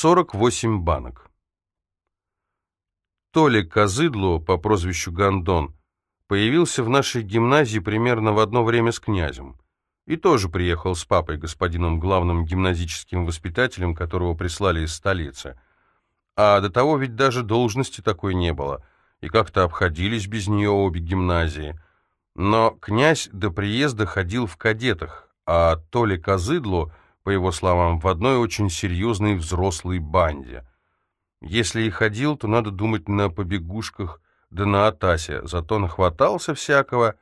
48 банок. Толя Козыдло по прозвищу Гондон появился в нашей гимназии примерно в одно время с князем. И тоже приехал с папой, господином главным гимназическим воспитателем, которого прислали из столицы. А до того ведь даже должности такой не было, и как-то обходились без нее обе гимназии. Но князь до приезда ходил в кадетах, а Толя Козыдло, по его словам, в одной очень серьезной взрослой банде. Если и ходил, то надо думать на побегушках, да на Атасе, зато нахватался всякого.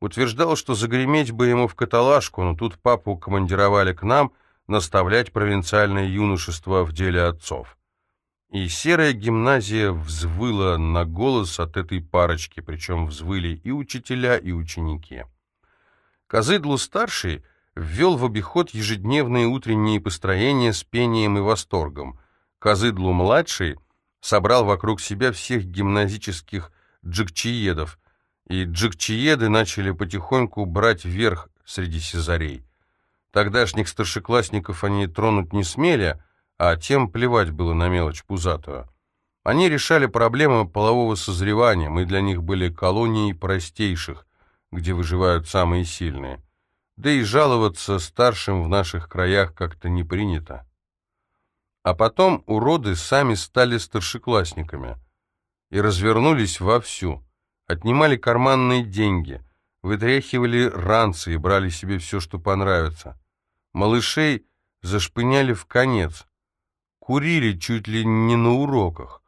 Утверждал, что загреметь бы ему в каталажку, но тут папу командировали к нам наставлять провинциальное юношество в деле отцов. И серая гимназия взвыла на голос от этой парочки, причем взвыли и учителя, и ученики. Козыдлу-старший ввел в обиход ежедневные утренние построения с пением и восторгом. Козыдлу-младший собрал вокруг себя всех гимназических джикчиедов, и джикчиеды начали потихоньку брать верх среди сизарей. Тогдашних старшеклассников они тронуть не смели, а тем плевать было на мелочь пузатую. Они решали проблемы полового созревания, мы для них были колонией простейших, где выживают самые сильные. Да и жаловаться старшим в наших краях как-то не принято. А потом уроды сами стали старшеклассниками и развернулись вовсю. Отнимали карманные деньги, вытряхивали ранцы и брали себе все, что понравится. Малышей зашпыняли в конец. Курили чуть ли не на уроках.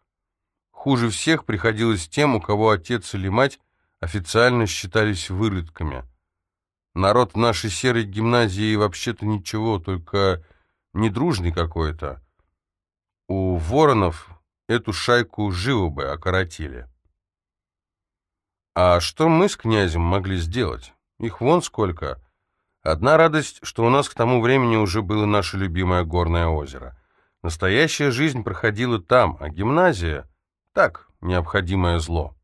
Хуже всех приходилось тем, у кого отец или мать официально считались выродками. Народ нашей серой гимназии вообще-то ничего, только недружный какой-то. У воронов эту шайку живо бы окоротили. А что мы с князем могли сделать? Их вон сколько. Одна радость, что у нас к тому времени уже было наше любимое горное озеро. Настоящая жизнь проходила там, а гимназия — так, необходимое зло.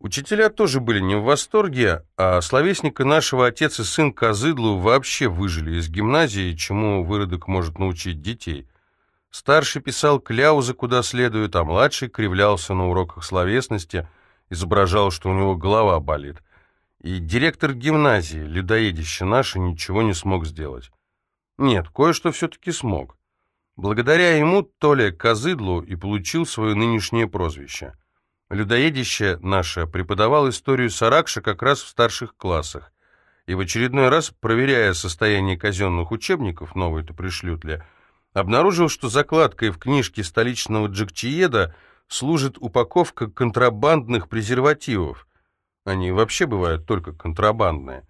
Учителя тоже были не в восторге, а словесника нашего отец и сын Козыдлу вообще выжили из гимназии, чему выродок может научить детей — Старший писал кляузы куда следует, а младший кривлялся на уроках словесности, изображал, что у него голова болит. И директор гимназии, людоедище наше, ничего не смог сделать. Нет, кое-что все-таки смог. Благодаря ему Толя Козыдлу и получил свое нынешнее прозвище. Людоедище наше преподавал историю Саракша как раз в старших классах. И в очередной раз, проверяя состояние казенных учебников, новые-то пришлют ли, обнаружил, что закладкой в книжке столичного Джекчиеда служит упаковка контрабандных презервативов. Они вообще бывают только контрабандные.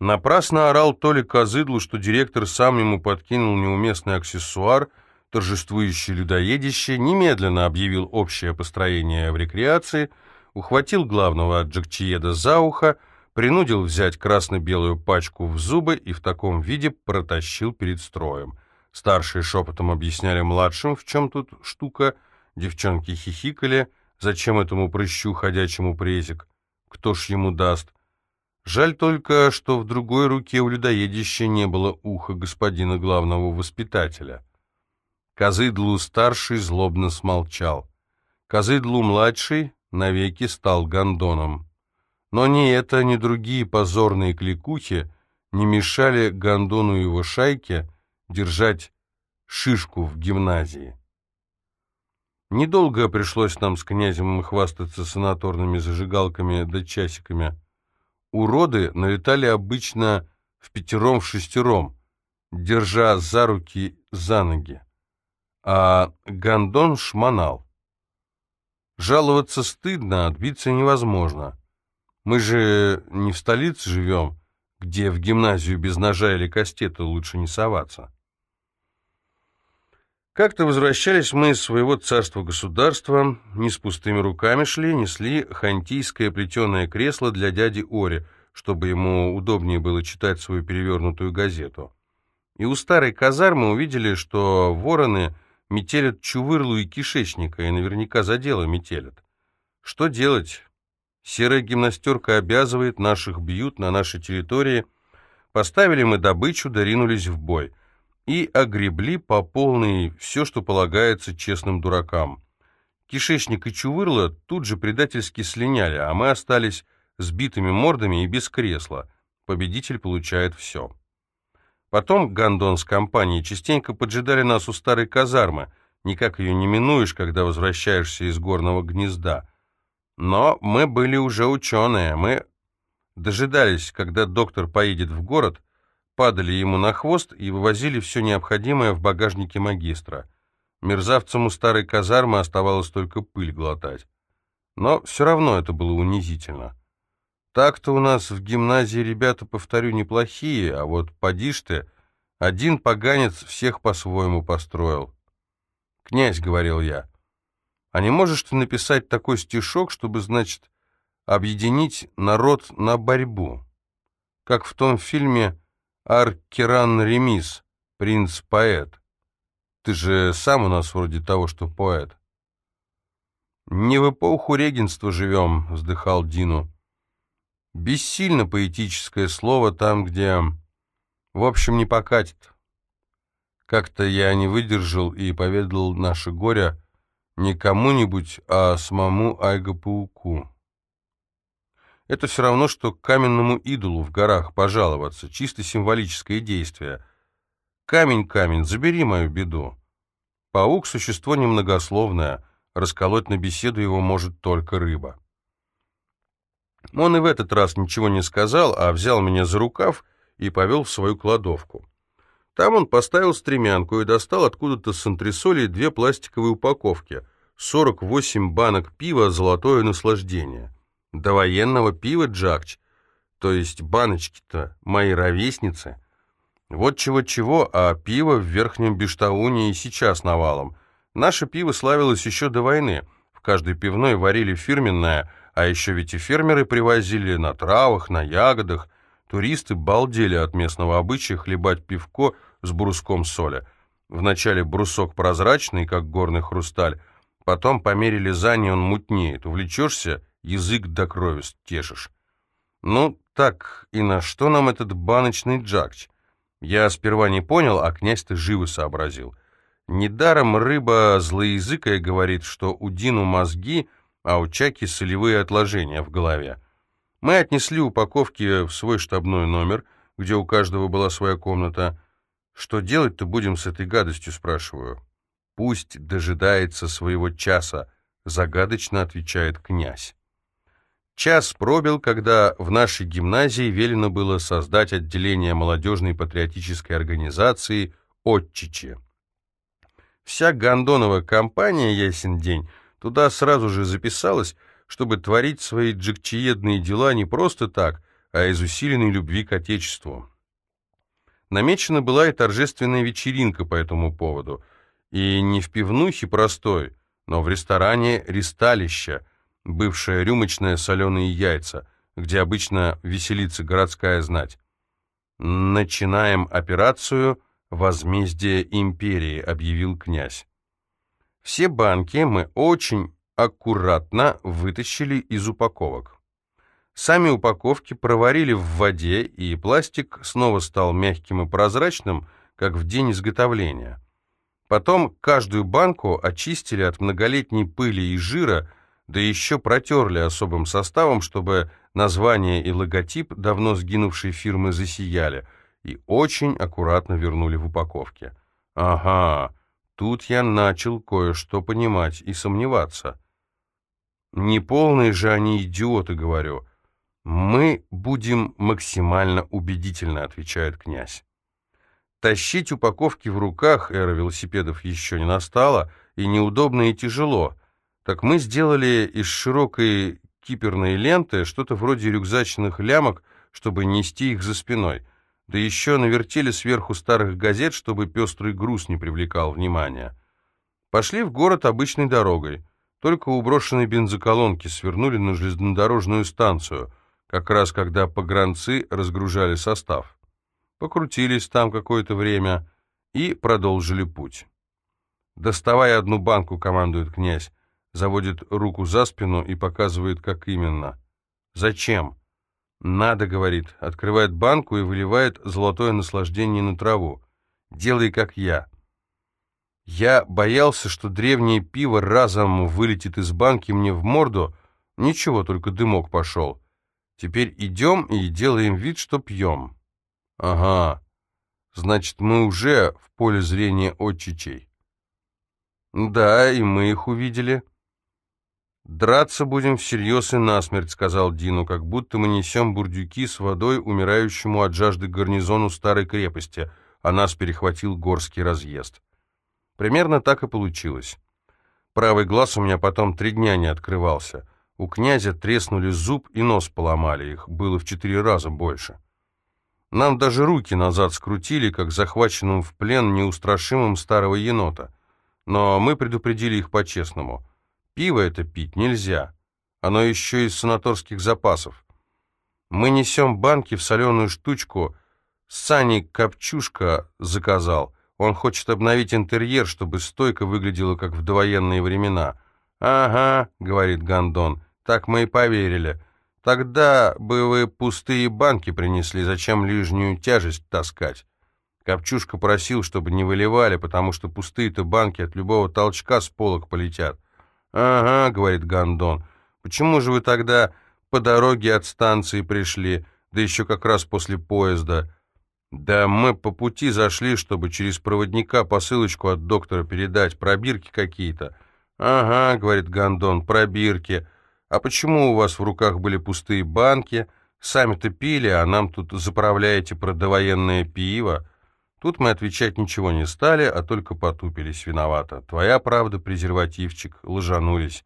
Напрасно орал Толи Козыдлу, что директор сам ему подкинул неуместный аксессуар, торжествующий людоедище, немедленно объявил общее построение в рекреации, ухватил главного Джекчиеда за ухо, принудил взять красно-белую пачку в зубы и в таком виде протащил перед строем – Старшие шепотом объясняли младшим, в чем тут штука, девчонки хихикали, зачем этому прыщу ходячему презик, кто ж ему даст. Жаль только, что в другой руке у людоедища не было уха господина главного воспитателя. Козыдлу-старший злобно смолчал. Козыдлу-младший навеки стал гондоном. Но ни это, ни другие позорные кликухи не мешали гондону его шайке держать шишку в гимназии. Недолго пришлось нам с князем хвастаться санаторными зажигалками да часиками. Уроды налетали обычно в пятером-шестером, держа за руки, за ноги. А гондон шмонал. Жаловаться стыдно, отбиться невозможно. Мы же не в столице живем, где в гимназию без ножа или кастета лучше не соваться. Как-то возвращались мы из своего царства-государства, не с пустыми руками шли, несли хантийское плетеное кресло для дяди Ори, чтобы ему удобнее было читать свою перевернутую газету. И у старой казармы увидели, что вороны метелят чувырлу и кишечника, и наверняка за дело метелят. Что делать? Серая гимнастерка обязывает, наших бьют на нашей территории. Поставили мы добычу, доринулись в бой — и огребли по полной все, что полагается честным дуракам. Кишечник и Чувырло тут же предательски слиняли, а мы остались с битыми мордами и без кресла. Победитель получает все. Потом Гандон с компанией частенько поджидали нас у старой казармы. Никак ее не минуешь, когда возвращаешься из горного гнезда. Но мы были уже ученые. Мы дожидались, когда доктор поедет в город, падали ему на хвост и вывозили все необходимое в багажнике магистра. Мерзавцам у старой казармы оставалось только пыль глотать. Но все равно это было унизительно. Так-то у нас в гимназии ребята, повторю, неплохие, а вот поди ж ты, один поганец всех по-своему построил. «Князь», — говорил я, — «а не можешь ты написать такой стишок, чтобы, значит, объединить народ на борьбу? Как в том фильме «Аркеран Ремис», «Принц-поэт». Ты же сам у нас вроде того, что поэт. «Не в эпоху регенства живем», — вздыхал Дину. Бессильно поэтическое слово там, где... В общем, не покатит. Как-то я не выдержал и поведал наше горе не кому-нибудь, а самому Айго-пауку. Это все равно, что к каменному идолу в горах пожаловаться, чисто символическое действие. Камень, камень, забери мою беду. Паук — существо немногословное, расколоть на беседу его может только рыба. Он и в этот раз ничего не сказал, а взял меня за рукав и повел в свою кладовку. Там он поставил стремянку и достал откуда-то с антресолей две пластиковые упаковки, 48 банок пива «Золотое наслаждение». До военного пива Джакч, то есть баночки-то мои ровесницы. Вот чего-чего, а пиво в Верхнем Бештауне и сейчас навалом. Наше пиво славилось еще до войны. В каждой пивной варили фирменное – а еще ведь и фермеры привозили на травах, на ягодах. Туристы балдели от местного обычая хлебать пивко с бруском соли. Вначале брусок прозрачный, как горный хрусталь, потом по мере лизания он мутнеет. Увлечешься, язык до крови стешишь. Ну, так, и на что нам этот баночный джакч? Я сперва не понял, а князь-то живо сообразил. Недаром рыба злоязыкая говорит, что у Дину мозги а у Чаки солевые отложения в голове. Мы отнесли упаковки в свой штабной номер, где у каждого была своя комната. «Что делать-то будем с этой гадостью?» — спрашиваю. «Пусть дожидается своего часа», — загадочно отвечает князь. Час пробил, когда в нашей гимназии велено было создать отделение молодежной патриотической организации «Отчичи». Вся гондонова компания «Ясен день» Туда сразу же записалась, чтобы творить свои джекчиедные дела не просто так, а из усиленной любви к Отечеству. Намечена была и торжественная вечеринка по этому поводу. И не в пивнухе простой, но в ресторане «Ристалище», бывшее рюмочное соленые яйца, где обычно веселится городская знать. «Начинаем операцию «Возмездие империи», — объявил князь. Все банки мы очень аккуратно вытащили из упаковок. Сами упаковки проварили в воде, и пластик снова стал мягким и прозрачным, как в день изготовления. Потом каждую банку очистили от многолетней пыли и жира, да еще протерли особым составом, чтобы название и логотип давно сгинувшей фирмы засияли, и очень аккуратно вернули в упаковки. Ага, Тут я начал кое-что понимать и сомневаться. Не полные же они идиоты, говорю. Мы будем максимально убедительно, отвечает князь. Тащить упаковки в руках эра велосипедов еще не настала, и неудобно и тяжело. Так мы сделали из широкой киперной ленты что-то вроде рюкзачных лямок, чтобы нести их за спиной — да еще навертели сверху старых газет, чтобы пестрый груз не привлекал внимания. Пошли в город обычной дорогой. Только у брошенной бензоколонки свернули на железнодорожную станцию, как раз когда погранцы разгружали состав. Покрутились там какое-то время и продолжили путь. «Доставай одну банку», — командует князь, заводит руку за спину и показывает, как именно. «Зачем?» «Надо», — говорит, открывает банку и выливает золотое наслаждение на траву. Делай, как я. Я боялся, что древнее пиво разом вылетит из банки мне в морду. Ничего, только дымок пошел. Теперь идем и делаем вид, что пьем. Ага. Значит, мы уже в поле зрения отчичей. Да, и мы их увидели. «Драться будем всерьез и насмерть», — сказал Дину, «как будто мы несем бурдюки с водой умирающему от жажды гарнизону старой крепости, а нас перехватил горский разъезд». Примерно так и получилось. Правый глаз у меня потом три дня не открывался. У князя треснули зуб и нос поломали, их было в четыре раза больше. Нам даже руки назад скрутили, как захваченным в плен неустрашимым старого енота. Но мы предупредили их по-честному. Пиво это пить нельзя. Оно еще из санаторских запасов. Мы несем банки в соленую штучку. Сани Копчушка заказал. Он хочет обновить интерьер, чтобы стойка выглядела, как в довоенные времена. «Ага», — говорит Гондон, — «так мы и поверили. Тогда бы вы пустые банки принесли, зачем лишнюю тяжесть таскать?» Копчушка просил, чтобы не выливали, потому что пустые-то банки от любого толчка с полок полетят. «Ага», — говорит Гондон, — «почему же вы тогда по дороге от станции пришли, да еще как раз после поезда?» «Да мы по пути зашли, чтобы через проводника посылочку от доктора передать, пробирки какие-то». «Ага», — говорит Гондон, — «пробирки. А почему у вас в руках были пустые банки? Сами-то пили, а нам тут заправляете про довоенное пиво». Тут мы отвечать ничего не стали, а только потупились виновато. Твоя правда, презервативчик, лжанулись.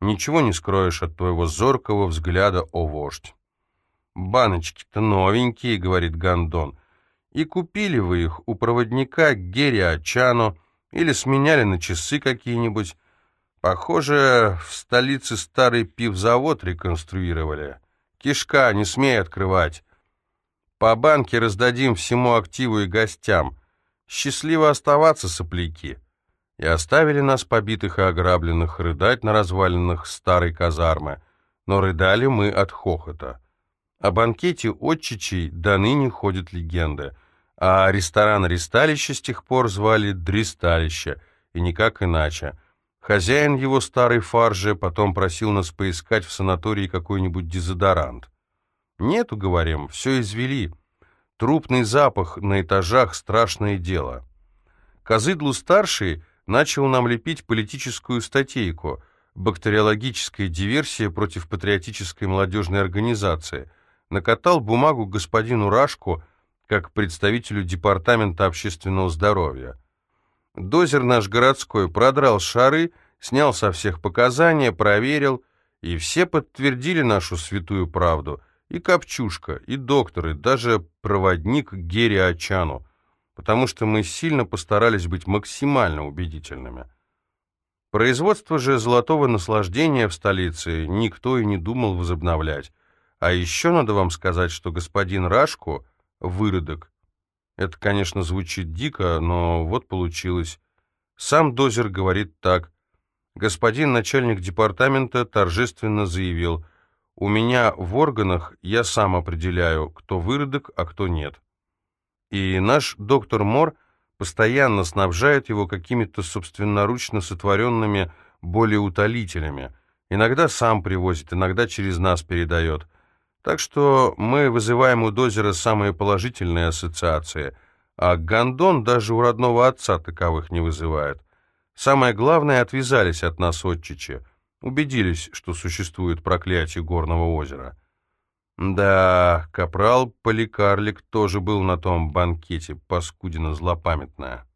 Ничего не скроешь от твоего зоркого взгляда, о вождь. «Баночки-то новенькие», — говорит Гондон. И купили вы их у проводника Герри Ачано или сменяли на часы какие-нибудь. Похоже, в столице старый пивзавод реконструировали. Кишка, не смей открывать. По банке раздадим всему активу и гостям. Счастливо оставаться, сопляки. И оставили нас, побитых и ограбленных, рыдать на развалинах старой казармы. Но рыдали мы от хохота. О банкете отчичей до ныне ходят легенды, а ресторан-ристалище с тех пор звали Дристалище, и никак иначе. Хозяин его старой фаржи потом просил нас поискать в санатории какой-нибудь дезодорант. «Нету, — говорим, — все извели. Трупный запах на этажах — страшное дело». Козыдлу-старший начал нам лепить политическую статейку «Бактериологическая диверсия против патриотической молодежной организации», накатал бумагу господину Рашку как представителю Департамента общественного здоровья. Дозер наш городской продрал шары, снял со всех показания, проверил, и все подтвердили нашу святую правду, и Копчушка, и докторы, даже проводник Герри Ачану, потому что мы сильно постарались быть максимально убедительными. Производство же золотого наслаждения в столице никто и не думал возобновлять, а еще надо вам сказать, что господин Рашку — выродок. Это, конечно, звучит дико, но вот получилось. Сам Дозер говорит так. Господин начальник департамента торжественно заявил, «У меня в органах я сам определяю, кто выродок, а кто нет». И наш доктор Мор постоянно снабжает его какими-то собственноручно сотворенными болеутолителями. Иногда сам привозит, иногда через нас передает. Так что мы вызываем у Дозера самые положительные ассоциации, а Гондон даже у родного отца таковых не вызывает. Самое главное, отвязались от нас отчичи, убедились, что существует проклятие горного озера. Да, капрал Поликарлик тоже был на том банкете, паскудина злопамятная.